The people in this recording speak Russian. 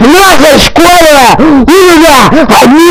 Наша школа! у меня одни